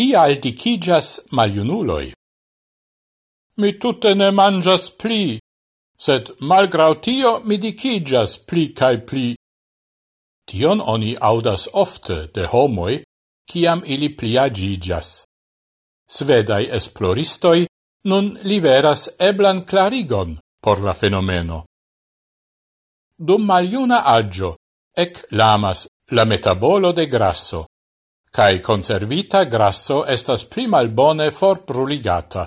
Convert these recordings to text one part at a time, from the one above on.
Kial dicigas maliunuloi? Mi tutte ne mangias pli, sed malgrau tio mi dicigas pli cae pli. Tion oni audas ofte de homoi, ciam ili pliagigas. Svedai esploristoi nun liveras eblan clarigon por la fenomeno. Dum maliuna agio, ec lamas la metabolo de grasso, cae conservita grasso estas pli malbone forbruligata.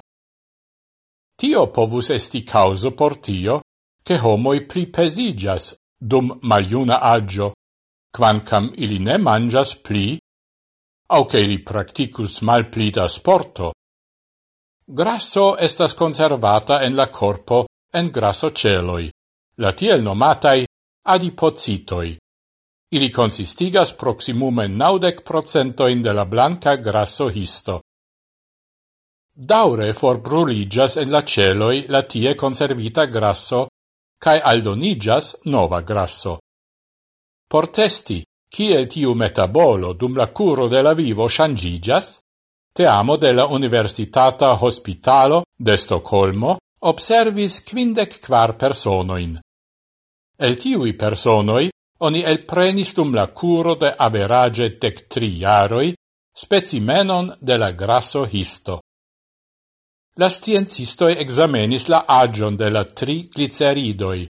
Tio povus esti causo por tio, che homoi pli pesigas dum maliuna agio, quancam ili ne mangias pli, au che ili practicus mal pli da sporto. Grasso estas conservata en la corpo en grasso celoi, la tiel nomatai adipocitoi. Ili consistigas proximume naudec procentoin de la blanca grasso histo. Daure forbruligas en la celoi la tie conservita grasso, cae aldonigas nova grasso. Por testi, ciel tiu metabolo dum la curo de la vivo shangigas, te amo de la Universitata Hospitalo de Stoccolmo observis quindec quar personoin. El tiui personoi oni elprenis dum la curo de average dec tri jaroi specimenon de la grasso histo. La sciencistoi examenis la agion de la tri gliceridoi.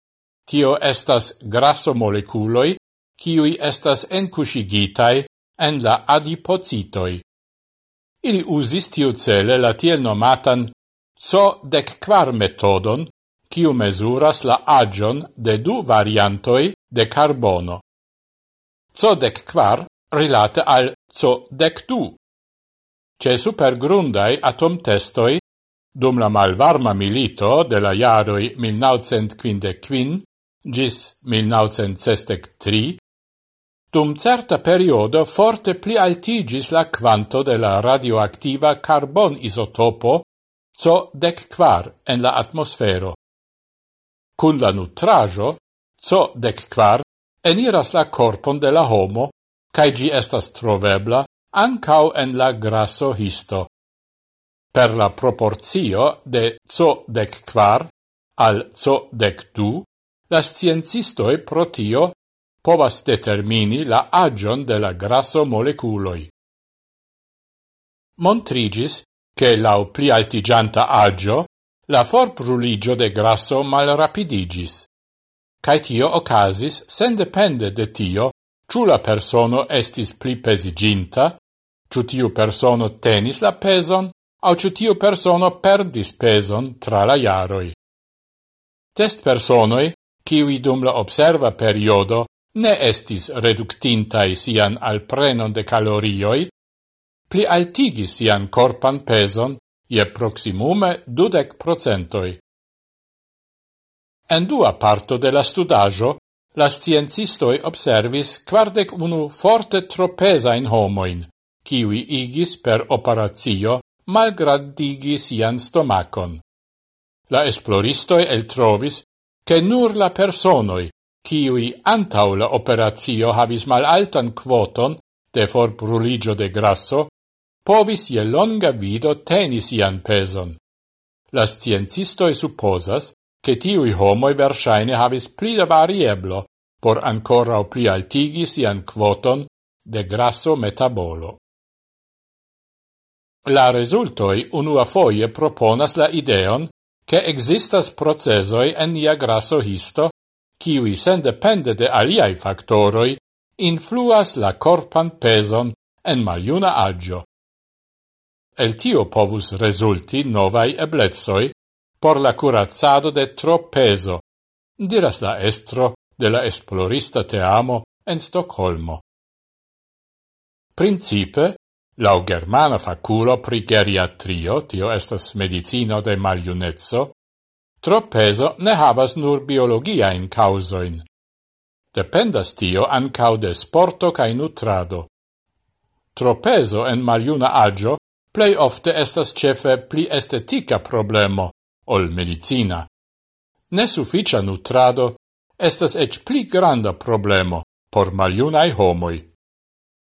Tio estas grasso moleculoi, kiui estas encusigitai en la adipocitoi. Ili usis tiu cele la tiel nomatan CO-decquar metodon, kiu mesuras la agion de du variantoi de carbono. Codec quar rilate al codec du. Ce supergrundai atom testoi, dum la malvarma milito de la jaroi 1955 gis 1963, dum certa periodo forte pli altigis la quanto de la radioactiva carbon isotopo co dec quar en la atmosfero. Cun la nutrajo co dec quar eniras la corpon de la homo, cae gi estas trovebla ancau en la grasso histo. Per la proporzio de co dec quar al co dec du, la sciencistoi protio povas determini la agion de la grasso moleculoi. Montrigis che lau pli altigianta agio, la forpruligio de grasso malrapidigis cae tio ocasis sendepende de tio, ciù la persono estis pli pesiginta, ciù tiu persono tenis la peson, au ciù tiu persono perdis peson tra la iaroi. Test personoi, kiwi dum la observa periodo ne estis reductintai sian al prenon de calorioi, pli altigis sian corpan peson je proximume dudec procentoi. En dua parto de la studajo, la sciencistoi observis quardec unu forte tropesain homoin, kiwi igis per operatio malgradigi sian stomacon. La esploristoi eltrovis che nur la personoi, kiwi antau la operatio havis malaltan quoton de forbruligio de grasso, povis je longa vido tenis ian peson. La sciencistoi supposas che tiui homoi versaine havis pli da varieblo por ancora o pli altigi sian quoton de grasso metabolo. La resultoi unua foie proponas la ideon che existas procesoi en nia grasso histo kiwi sendepende de aliai factoroi influas la corpan peson en maliuna agio. El tio povus resulti novai eblezoi por la curazzado de tro peso, diras la estro de la esplorista teamo en Stoccolmo. Principe, lau germana faculo pri geriatrio, tio estas medicino de maliunezzo, tro peso ne havas nur biologia in causoin. Dependas tio ancau de sporto cae nutrado. Tropeso en maliuna agio plei ofte estas cefe pli estetica problemo, ol medicina. Nesufficia nutrado estas ec pli granda problemo por maliunai homoi.